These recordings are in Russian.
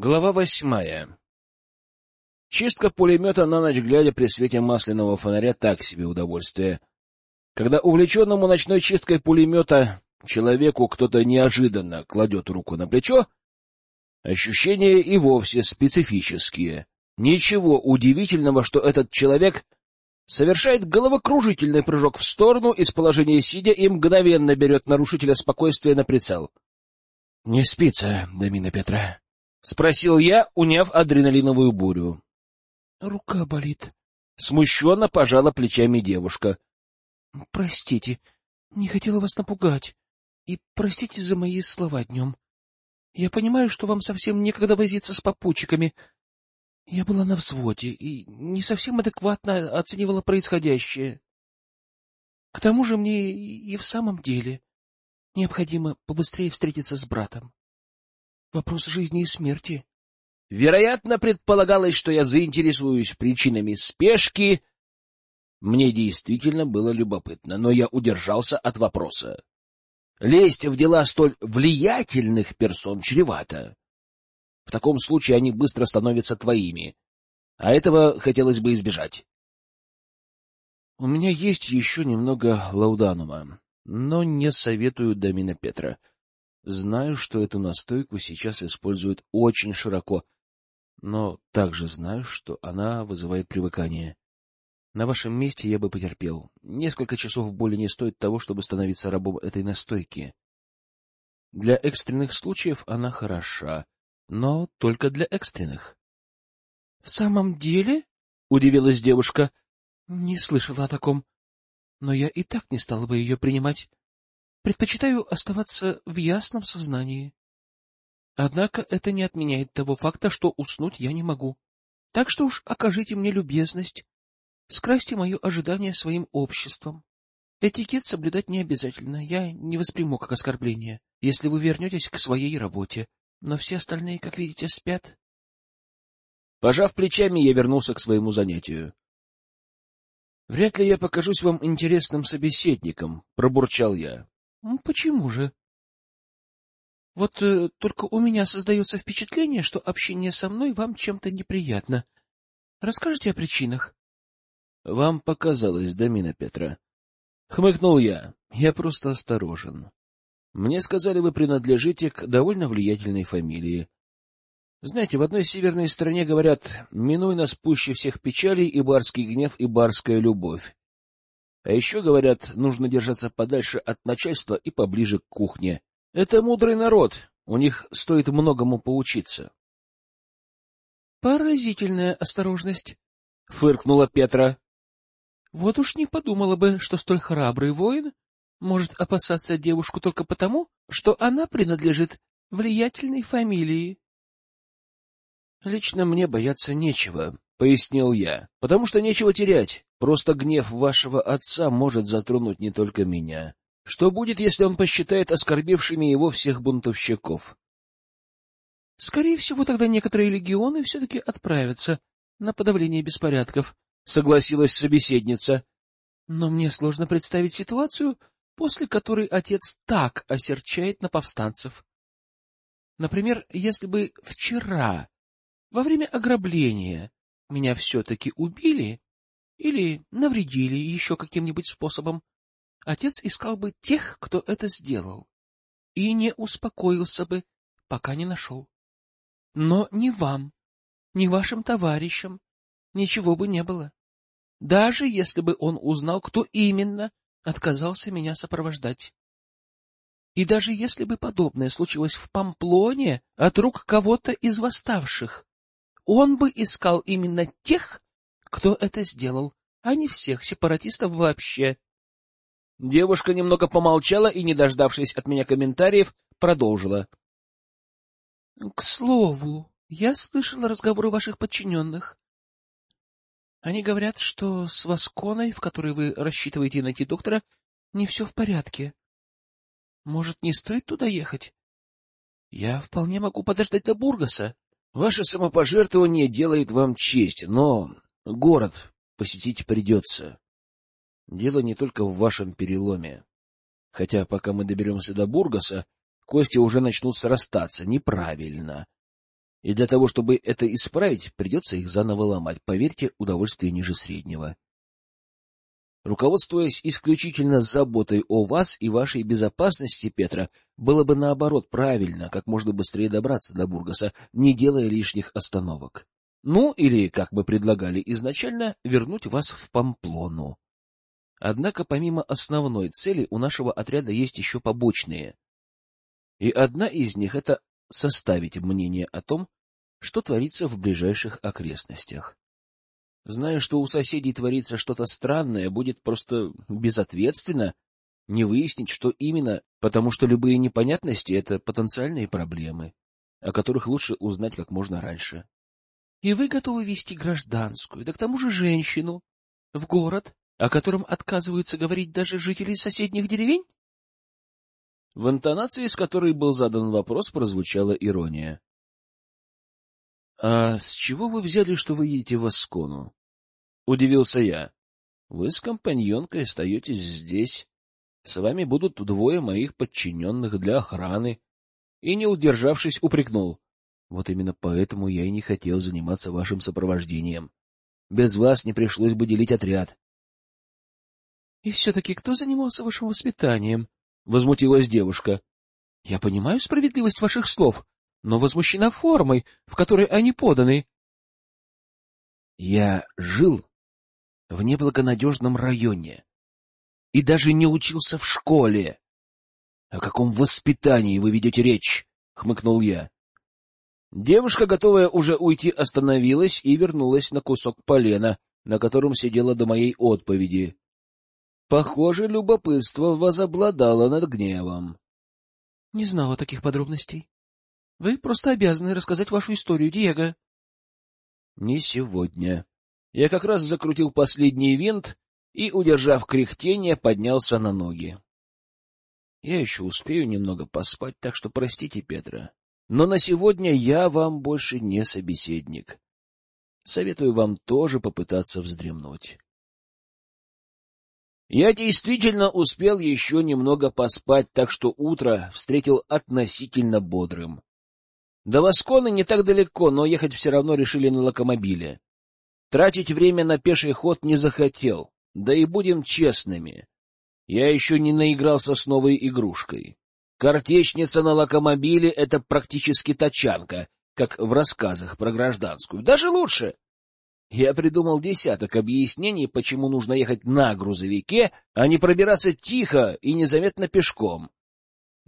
Глава восьмая. Чистка пулемета на ночь глядя при свете масляного фонаря так себе удовольствие. Когда увлеченному ночной чисткой пулемета человеку кто-то неожиданно кладет руку на плечо, ощущения и вовсе специфические. Ничего удивительного, что этот человек совершает головокружительный прыжок в сторону из положения сидя и мгновенно берет нарушителя спокойствия на прицел. — Не спится, Домина Петра, — спросил я, уняв адреналиновую бурю. — Рука болит. Смущенно пожала плечами девушка. — Простите, не хотела вас напугать. И простите за мои слова днем. Я понимаю, что вам совсем некогда возиться с попутчиками. Я была на взводе и не совсем адекватно оценивала происходящее. К тому же мне и в самом деле необходимо побыстрее встретиться с братом. Вопрос жизни и смерти. Вероятно, предполагалось, что я заинтересуюсь причинами спешки. Мне действительно было любопытно, но я удержался от вопроса. Лезть в дела столь влиятельных персон чревато. В таком случае они быстро становятся твоими, а этого хотелось бы избежать. У меня есть еще немного лауданума, но не советую Домина Петра. Знаю, что эту настойку сейчас используют очень широко, но также знаю, что она вызывает привыкание. На вашем месте я бы потерпел. Несколько часов боли не стоит того, чтобы становиться рабом этой настойки. Для экстренных случаев она хороша, но только для экстренных. — В самом деле? — удивилась девушка. — Не слышала о таком. Но я и так не стала бы ее принимать. Предпочитаю оставаться в ясном сознании. Однако это не отменяет того факта, что уснуть я не могу. Так что уж окажите мне любезность, скрасьте мое ожидание своим обществом. Этикет соблюдать не обязательно, я не восприму как оскорбление, если вы вернетесь к своей работе, но все остальные, как видите, спят. Пожав плечами, я вернулся к своему занятию. — Вряд ли я покажусь вам интересным собеседником, — пробурчал я. Ну, — Почему же? Вот э, только у меня создается впечатление, что общение со мной вам чем-то неприятно. Расскажите о причинах. — Вам показалось, Домина Петра. Хмыкнул я. Я просто осторожен. Мне сказали, вы принадлежите к довольно влиятельной фамилии. Знаете, в одной северной стране говорят «минуй нас пуще всех печалей и барский гнев, и барская любовь». А еще говорят, нужно держаться подальше от начальства и поближе к кухне. Это мудрый народ, у них стоит многому поучиться. — Поразительная осторожность, — фыркнула Петра. — Вот уж не подумала бы, что столь храбрый воин может опасаться девушку только потому, что она принадлежит влиятельной фамилии. — Лично мне бояться нечего, — пояснил я, — потому что нечего терять. Просто гнев вашего отца может затронуть не только меня. Что будет, если он посчитает оскорбившими его всех бунтовщиков? Скорее всего, тогда некоторые легионы все-таки отправятся на подавление беспорядков, — согласилась собеседница. Но мне сложно представить ситуацию, после которой отец так осерчает на повстанцев. Например, если бы вчера, во время ограбления, меня все-таки убили, или навредили еще каким-нибудь способом, отец искал бы тех, кто это сделал, и не успокоился бы, пока не нашел. Но ни вам, ни вашим товарищам ничего бы не было, даже если бы он узнал, кто именно отказался меня сопровождать. И даже если бы подобное случилось в Памплоне от рук кого-то из восставших, он бы искал именно тех, кто это сделал, а не всех сепаратистов вообще. Девушка немного помолчала и, не дождавшись от меня комментариев, продолжила. — К слову, я слышала разговоры ваших подчиненных. Они говорят, что с Васконой, в которой вы рассчитываете найти доктора, не все в порядке. Может, не стоит туда ехать? Я вполне могу подождать до Бургаса. Ваше самопожертвование делает вам честь, но Город посетить придется. Дело не только в вашем переломе. Хотя пока мы доберемся до Бургаса, кости уже начнут срастаться неправильно. И для того, чтобы это исправить, придется их заново ломать. Поверьте, удовольствие ниже среднего. Руководствуясь исключительно заботой о вас и вашей безопасности, Петра, было бы наоборот правильно как можно быстрее добраться до Бургаса, не делая лишних остановок. Ну, или, как мы предлагали изначально, вернуть вас в Памплону. Однако помимо основной цели у нашего отряда есть еще побочные. И одна из них — это составить мнение о том, что творится в ближайших окрестностях. Зная, что у соседей творится что-то странное, будет просто безответственно не выяснить, что именно, потому что любые непонятности — это потенциальные проблемы, о которых лучше узнать как можно раньше. — И вы готовы вести гражданскую, да к тому же женщину, в город, о котором отказываются говорить даже жители соседних деревень? В интонации, с которой был задан вопрос, прозвучала ирония. — А с чего вы взяли, что вы едете в Аскону? — удивился я. — Вы с компаньонкой остаетесь здесь. С вами будут двое моих подчиненных для охраны. И, не удержавшись, упрекнул. Вот именно поэтому я и не хотел заниматься вашим сопровождением. Без вас не пришлось бы делить отряд. — И все-таки кто занимался вашим воспитанием? — возмутилась девушка. — Я понимаю справедливость ваших слов, но возмущена формой, в которой они поданы. Я жил в неблагонадежном районе и даже не учился в школе. — О каком воспитании вы ведете речь? — хмыкнул я. Девушка, готовая уже уйти, остановилась и вернулась на кусок полена, на котором сидела до моей отповеди. Похоже, любопытство возобладало над гневом. — Не знала таких подробностей. Вы просто обязаны рассказать вашу историю, Диего. — Не сегодня. Я как раз закрутил последний винт и, удержав кряхтение, поднялся на ноги. Я еще успею немного поспать, так что простите, Петра. Но на сегодня я вам больше не собеседник. Советую вам тоже попытаться вздремнуть. Я действительно успел еще немного поспать, так что утро встретил относительно бодрым. До Воскона не так далеко, но ехать все равно решили на локомобиле. Тратить время на пеший ход не захотел, да и будем честными. Я еще не наигрался с новой игрушкой. Картечница на локомобиле — это практически тачанка, как в рассказах про гражданскую. Даже лучше. Я придумал десяток объяснений, почему нужно ехать на грузовике, а не пробираться тихо и незаметно пешком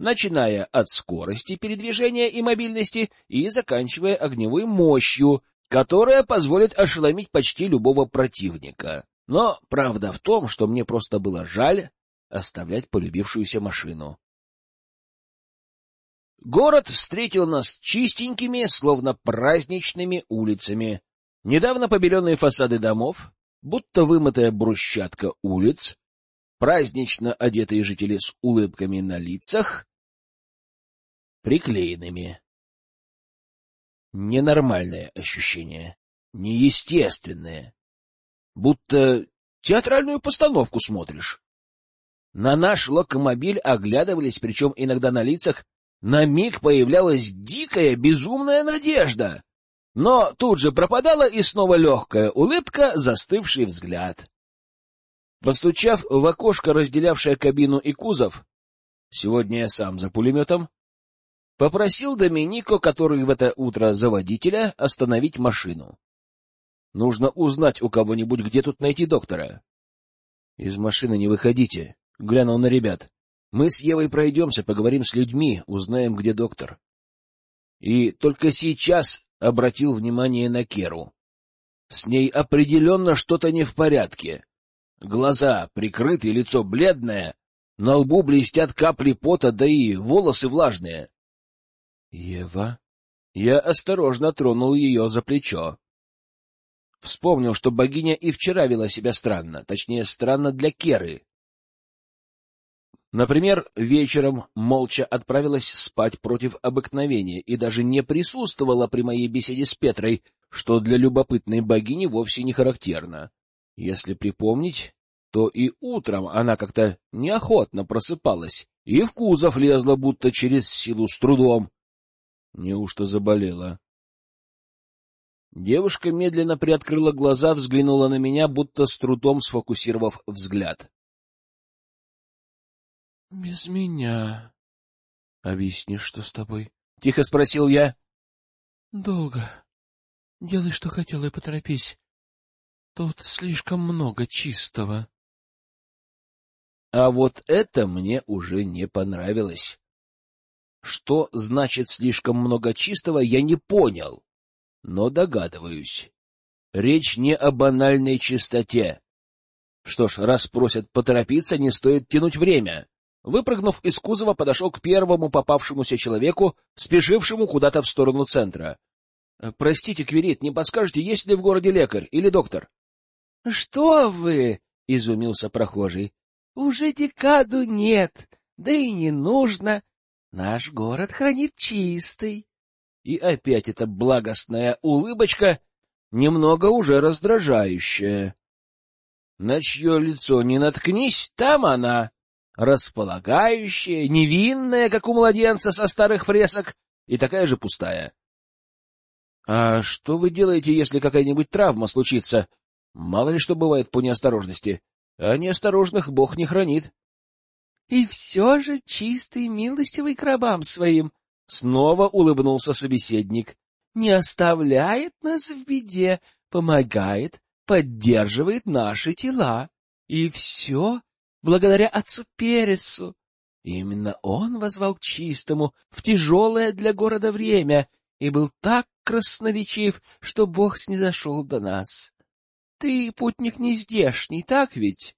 начиная от скорости передвижения и мобильности и заканчивая огневой мощью, которая позволит ошеломить почти любого противника. Но правда в том, что мне просто было жаль оставлять полюбившуюся машину. Город встретил нас чистенькими, словно праздничными улицами. Недавно побеленные фасады домов, будто вымытая брусчатка улиц, празднично одетые жители с улыбками на лицах, приклеенными. Ненормальное ощущение, неестественное, будто театральную постановку смотришь. На наш локомобиль оглядывались, причем иногда на лицах на миг появлялась дикая, безумная надежда. Но тут же пропадала и снова легкая улыбка, застывший взгляд. Постучав в окошко, разделявшее кабину и кузов, сегодня я сам за пулеметом, Попросил Доминико, который в это утро за водителя, остановить машину. Нужно узнать у кого-нибудь, где тут найти доктора. — Из машины не выходите, — глянул на ребят. — Мы с Евой пройдемся, поговорим с людьми, узнаем, где доктор. И только сейчас обратил внимание на Керу. С ней определенно что-то не в порядке. Глаза прикрыты, лицо бледное, на лбу блестят капли пота, да и волосы влажные. Ева? Я осторожно тронул ее за плечо. Вспомнил, что богиня и вчера вела себя странно, точнее, странно для Керы. Например, вечером молча отправилась спать против обыкновения и даже не присутствовала при моей беседе с Петрой, что для любопытной богини вовсе не характерно. Если припомнить, то и утром она как-то неохотно просыпалась и в кузов лезла, будто через силу с трудом. Неужто заболела? Девушка медленно приоткрыла глаза, взглянула на меня, будто с трудом сфокусировав взгляд. — Без меня. Объяснишь, что с тобой? — тихо спросил я. — Долго. Делай, что хотел, и поторопись. Тут слишком много чистого. А вот это мне уже не понравилось. Что значит слишком много чистого, я не понял, но догадываюсь. Речь не о банальной чистоте. Что ж, раз просят поторопиться, не стоит тянуть время. Выпрыгнув из кузова, подошел к первому попавшемуся человеку, спешившему куда-то в сторону центра. — Простите, Квирит, не подскажете, есть ли в городе лекарь или доктор? — Что вы? — изумился прохожий. — Уже декаду нет, да и не нужно. Наш город хранит чистый. И опять эта благостная улыбочка, немного уже раздражающая. На чье лицо не наткнись, там она, располагающая, невинная, как у младенца со старых фресок, и такая же пустая. — А что вы делаете, если какая-нибудь травма случится? Мало ли что бывает по неосторожности. А неосторожных Бог не хранит. И все же чистый милостивый к рабам своим, — снова улыбнулся собеседник, — не оставляет нас в беде, помогает, поддерживает наши тела. И все благодаря отцу Пересу. Именно он возвал к чистому в тяжелое для города время и был так красноречив, что Бог снизошел до нас. Ты путник не здешний, так ведь?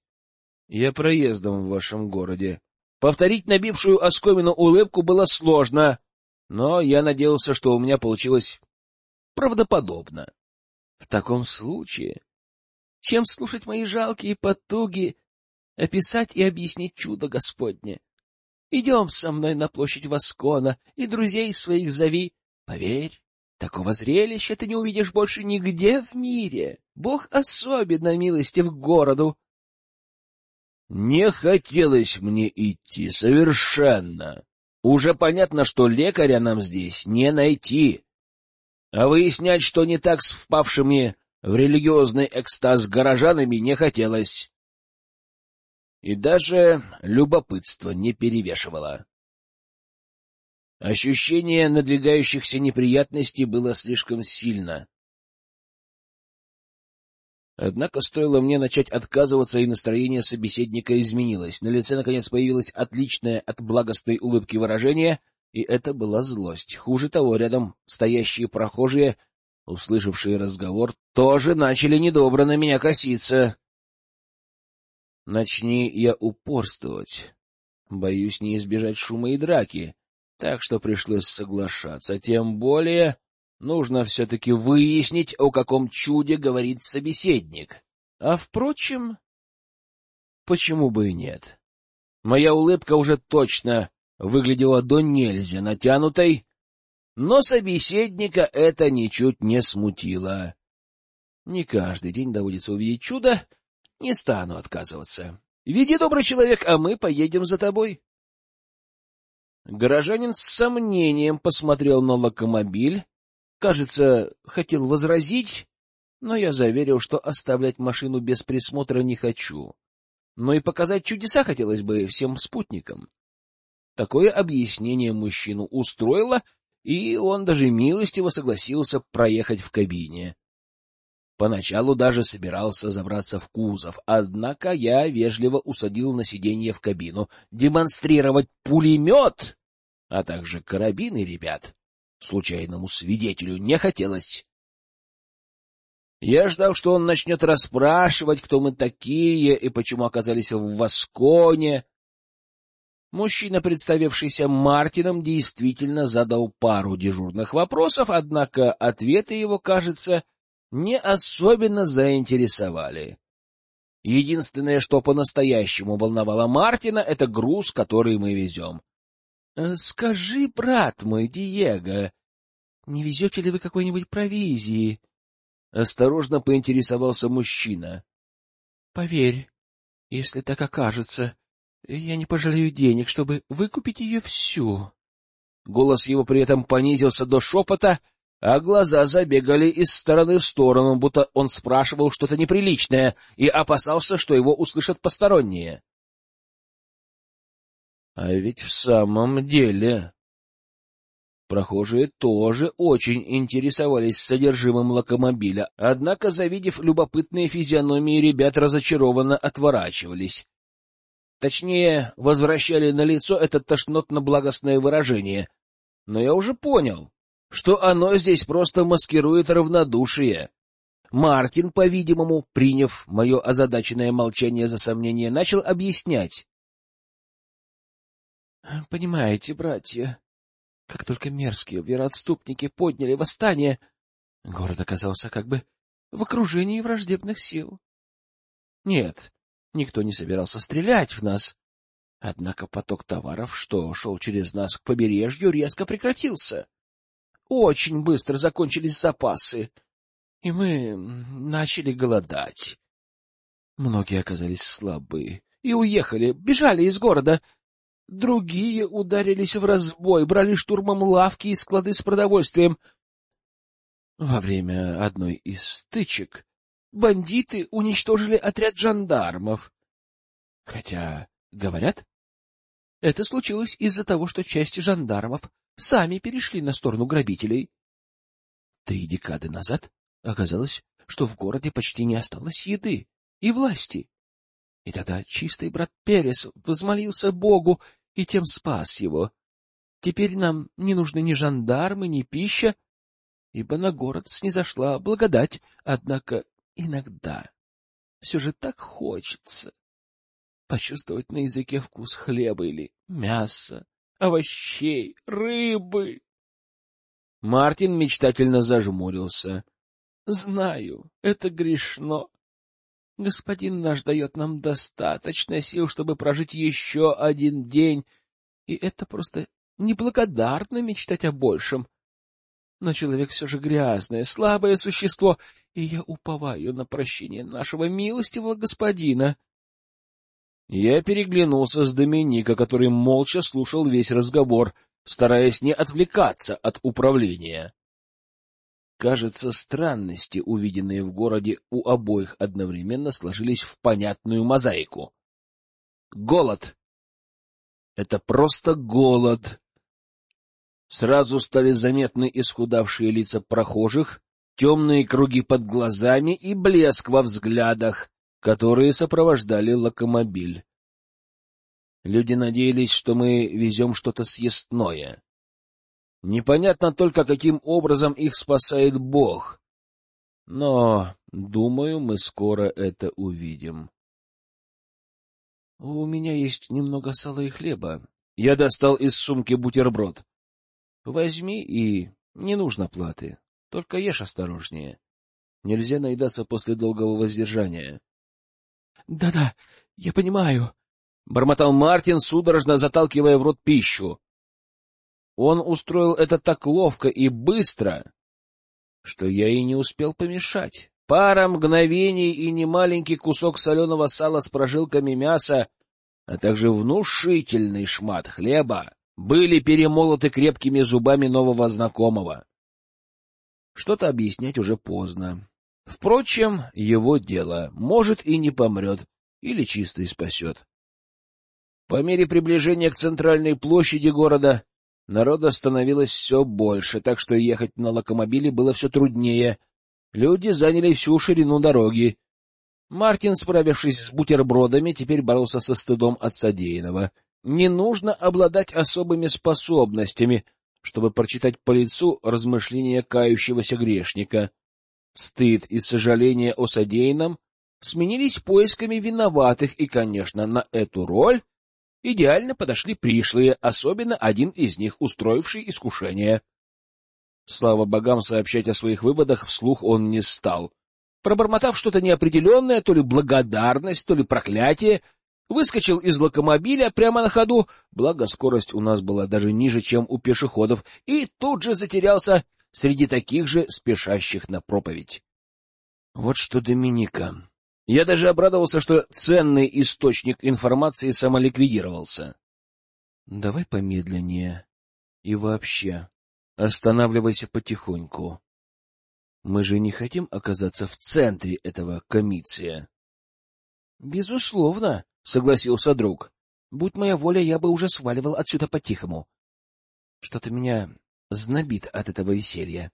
Я проездом в вашем городе. Повторить набившую оскомину улыбку было сложно, но я надеялся, что у меня получилось правдоподобно. В таком случае, чем слушать мои жалкие потуги, описать и объяснить чудо Господне? Идем со мной на площадь Воскона и друзей своих зови. Поверь, такого зрелища ты не увидишь больше нигде в мире. Бог особенно милостив к городу, не хотелось мне идти совершенно. Уже понятно, что лекаря нам здесь не найти. А выяснять, что не так с впавшими в религиозный экстаз горожанами, не хотелось. И даже любопытство не перевешивало. Ощущение надвигающихся неприятностей было слишком сильно. Однако стоило мне начать отказываться, и настроение собеседника изменилось. На лице, наконец, появилось отличное от благостной улыбки выражение, и это была злость. Хуже того, рядом стоящие прохожие, услышавшие разговор, тоже начали недобро на меня коситься. Начни я упорствовать. Боюсь не избежать шума и драки, так что пришлось соглашаться. Тем более Нужно все-таки выяснить, о каком чуде говорит собеседник. А, впрочем, почему бы и нет? Моя улыбка уже точно выглядела до нельзя натянутой, но собеседника это ничуть не смутило. Не каждый день доводится увидеть чудо, не стану отказываться. Веди, добрый человек, а мы поедем за тобой. Горожанин с сомнением посмотрел на локомобиль, Кажется, хотел возразить, но я заверил, что оставлять машину без присмотра не хочу. Но и показать чудеса хотелось бы всем спутникам. Такое объяснение мужчину устроило, и он даже милостиво согласился проехать в кабине. Поначалу даже собирался забраться в кузов, однако я вежливо усадил на сиденье в кабину демонстрировать пулемет, а также карабины ребят случайному свидетелю не хотелось. Я ждал, что он начнет расспрашивать, кто мы такие и почему оказались в Восконе. Мужчина, представившийся Мартином, действительно задал пару дежурных вопросов, однако ответы его, кажется, не особенно заинтересовали. Единственное, что по-настоящему волновало Мартина, — это груз, который мы везем. — Скажи, брат мой, Диего, не везете ли вы какой-нибудь провизии? Осторожно поинтересовался мужчина. — Поверь, если так окажется, я не пожалею денег, чтобы выкупить ее всю. Голос его при этом понизился до шепота, а глаза забегали из стороны в сторону, будто он спрашивал что-то неприличное и опасался, что его услышат посторонние. А ведь в самом деле Прохожие тоже очень интересовались содержимым локомобиля, однако, завидев любопытные физиономии, ребят разочарованно отворачивались. Точнее, возвращали на лицо это тошнотно-благостное выражение. Но я уже понял, что оно здесь просто маскирует равнодушие. Мартин, по-видимому, приняв мое озадаченное молчание за сомнение, начал объяснять. — Понимаете, братья, как только мерзкие вероотступники подняли восстание, город оказался как бы в окружении враждебных сил. Нет, никто не собирался стрелять в нас. Однако поток товаров, что шел через нас к побережью, резко прекратился. Очень быстро закончились запасы, и мы начали голодать. Многие оказались слабы и уехали, бежали из города, Другие ударились в разбой, брали штурмом лавки и склады с продовольствием. Во время одной из стычек бандиты уничтожили отряд жандармов. Хотя, говорят, это случилось из-за того, что части жандармов сами перешли на сторону грабителей. Три декады назад оказалось, что в городе почти не осталось еды и власти. И тогда чистый брат Перес возмолился Богу и тем спас его. Теперь нам не нужны ни жандармы, ни пища, ибо на город снизошла благодать. Однако иногда все же так хочется почувствовать на языке вкус хлеба или мяса, овощей, рыбы. Мартин мечтательно зажмурился. — Знаю, это грешно, Господин наш дает нам достаточно сил, чтобы прожить еще один день, и это просто неблагодарно мечтать о большем. Но человек все же грязное, слабое существо, и я уповаю на прощение нашего милостивого господина. Я переглянулся с Доминика, который молча слушал весь разговор, стараясь не отвлекаться от управления. Кажется, странности, увиденные в городе у обоих одновременно, сложились в понятную мозаику. Голод. Это просто голод. Сразу стали заметны исхудавшие лица прохожих, темные круги под глазами и блеск во взглядах, которые сопровождали локомобиль. Люди надеялись, что мы везем что-то съестное. Непонятно только, каким образом их спасает Бог. Но, думаю, мы скоро это увидим. — У меня есть немного сала и хлеба. Я достал из сумки бутерброд. — Возьми и не нужно платы. Только ешь осторожнее. Нельзя наедаться после долгого воздержания. Да — Да-да, я понимаю, — бормотал Мартин, судорожно заталкивая в рот пищу. Он устроил это так ловко и быстро, что я и не успел помешать. Пара мгновений и немаленький кусок соленого сала с прожилками мяса, а также внушительный шмат хлеба были перемолоты крепкими зубами нового знакомого. Что-то объяснять уже поздно. Впрочем, его дело. Может, и не помрет, или чисто и спасет. По мере приближения к центральной площади города Народа становилось все больше, так что ехать на локомобиле было все труднее. Люди заняли всю ширину дороги. Мартин, справившись с бутербродами, теперь боролся со стыдом от содеянного. Не нужно обладать особыми способностями, чтобы прочитать по лицу размышления кающегося грешника. Стыд и сожаление о содеянном сменились поисками виноватых, и, конечно, на эту роль идеально подошли пришлые, особенно один из них, устроивший искушение. Слава богам, сообщать о своих выводах вслух он не стал. Пробормотав что-то неопределенное, то ли благодарность, то ли проклятие, выскочил из локомобиля прямо на ходу, благо скорость у нас была даже ниже, чем у пешеходов, и тут же затерялся среди таких же спешащих на проповедь. Вот что Доминика. Я даже обрадовался, что ценный источник информации самоликвидировался. Давай помедленнее. И вообще, останавливайся потихоньку. Мы же не хотим оказаться в центре этого комиция. — Безусловно, — согласился друг. — Будь моя воля, я бы уже сваливал отсюда по-тихому. Что-то меня знобит от этого веселья.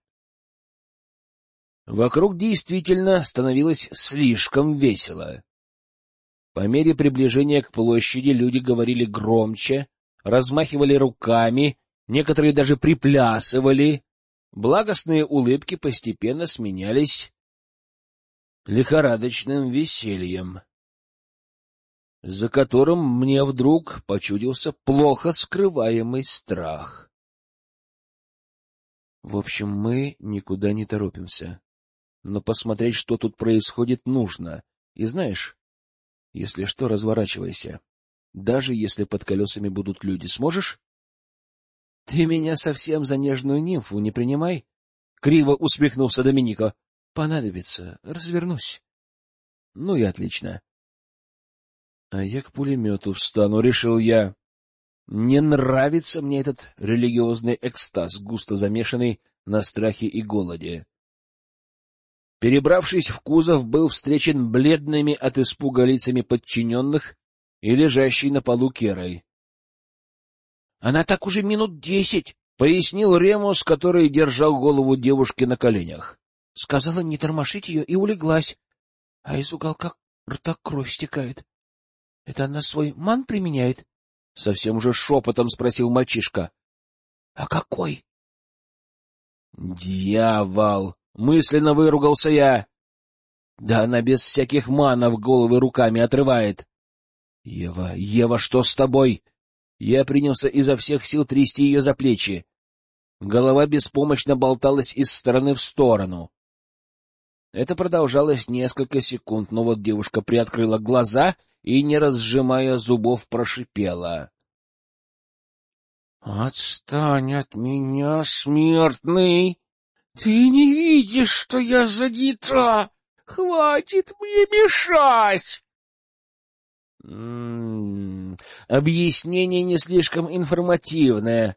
Вокруг действительно становилось слишком весело. По мере приближения к площади люди говорили громче, размахивали руками, некоторые даже приплясывали. Благостные улыбки постепенно сменялись лихорадочным весельем, за которым мне вдруг почудился плохо скрываемый страх. В общем, мы никуда не торопимся. Но посмотреть, что тут происходит, нужно. И знаешь, если что, разворачивайся. Даже если под колесами будут люди, сможешь? — Ты меня совсем за нежную нимфу не принимай. Криво усмехнулся Доминика. — Понадобится. Развернусь. — Ну и отлично. — А я к пулемету встану, — решил я. Не нравится мне этот религиозный экстаз, густо замешанный на страхе и голоде. Перебравшись в кузов, был встречен бледными от испуга лицами подчиненных и лежащей на полу Керой. — Она так уже минут десять, — пояснил Ремус, который держал голову девушки на коленях. — Сказала не тормошить ее и улеглась, а из уголка рта кровь стекает. — Это она свой ман применяет? — совсем уже шепотом спросил мальчишка. — А какой? — Дьявол! Мысленно выругался я. Да она без всяких манов головы руками отрывает. Ева, Ева, что с тобой? Я принялся изо всех сил трясти ее за плечи. Голова беспомощно болталась из стороны в сторону. Это продолжалось несколько секунд, но вот девушка приоткрыла глаза и, не разжимая зубов, прошипела. — Отстань от меня, смертный! Ты не видишь, что я занята? Хватит мне мешать! М -м -м, объяснение не слишком информативное.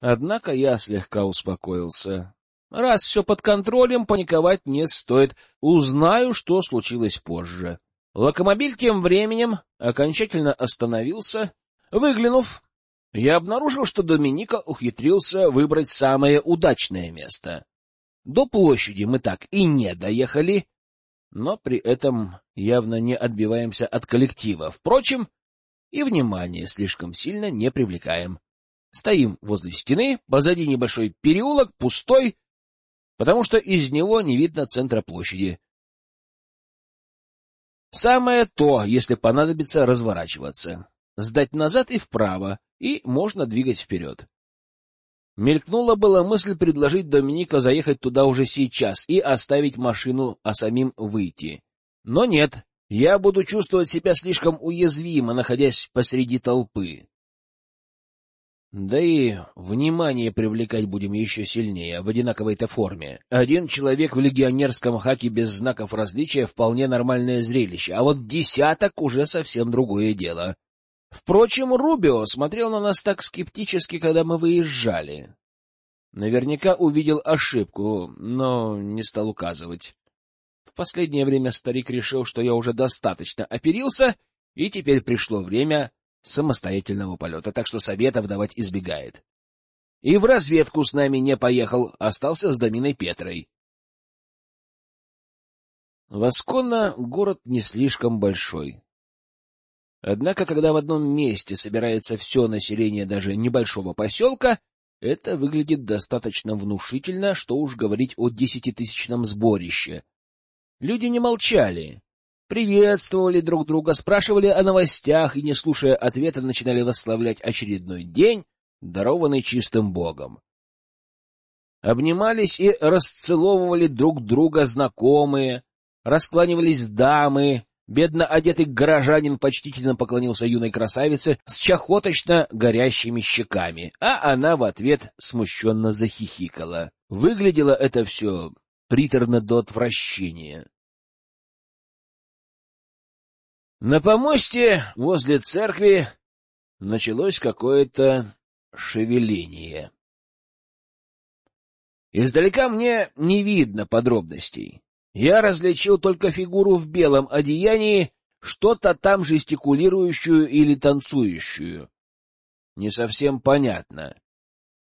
Однако я слегка успокоился. Раз все под контролем, паниковать не стоит. Узнаю, что случилось позже. Локомобиль тем временем окончательно остановился. Выглянув, я обнаружил, что Доминика ухитрился выбрать самое удачное место. До площади мы так и не доехали, но при этом явно не отбиваемся от коллектива. Впрочем, и внимание слишком сильно не привлекаем. Стоим возле стены, позади небольшой переулок, пустой, потому что из него не видно центра площади. Самое то, если понадобится разворачиваться. Сдать назад и вправо, и можно двигать вперед. Мелькнула была мысль предложить Доминика заехать туда уже сейчас и оставить машину, а самим выйти. Но нет, я буду чувствовать себя слишком уязвимо, находясь посреди толпы. Да и внимание привлекать будем еще сильнее, в одинаковой-то форме. Один человек в легионерском хаке без знаков различия — вполне нормальное зрелище, а вот десяток уже совсем другое дело. Впрочем, Рубио смотрел на нас так скептически, когда мы выезжали. Наверняка увидел ошибку, но не стал указывать. В последнее время старик решил, что я уже достаточно оперился, и теперь пришло время самостоятельного полета, так что советов давать избегает. И в разведку с нами не поехал, остался с Доминой Петрой. Восконно город не слишком большой. Однако, когда в одном месте собирается все население даже небольшого поселка, это выглядит достаточно внушительно, что уж говорить о десятитысячном сборище. Люди не молчали, приветствовали друг друга, спрашивали о новостях и, не слушая ответа, начинали восславлять очередной день, дарованный чистым богом. Обнимались и расцеловывали друг друга знакомые, раскланивались дамы, Бедно одетый горожанин почтительно поклонился юной красавице с чахоточно горящими щеками, а она в ответ смущенно захихикала. Выглядело это все приторно до отвращения. На помосте возле церкви началось какое-то шевеление. Издалека мне не видно подробностей. Я различил только фигуру в белом одеянии, что-то там жестикулирующую или танцующую. Не совсем понятно.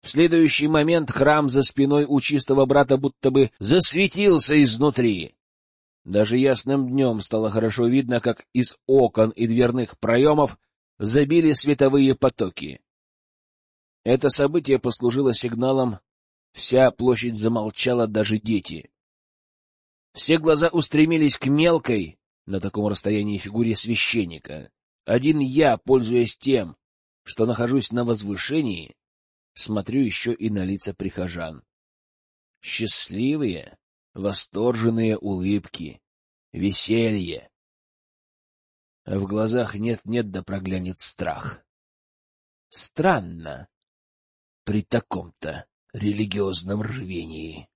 В следующий момент храм за спиной у чистого брата будто бы засветился изнутри. Даже ясным днем стало хорошо видно, как из окон и дверных проемов забили световые потоки. Это событие послужило сигналом, вся площадь замолчала, даже дети. Все глаза устремились к мелкой, на таком расстоянии фигуре священника. Один я, пользуясь тем, что нахожусь на возвышении, смотрю еще и на лица прихожан. Счастливые, восторженные улыбки, веселье. А в глазах нет-нет да проглянет страх. Странно при таком-то религиозном рвении.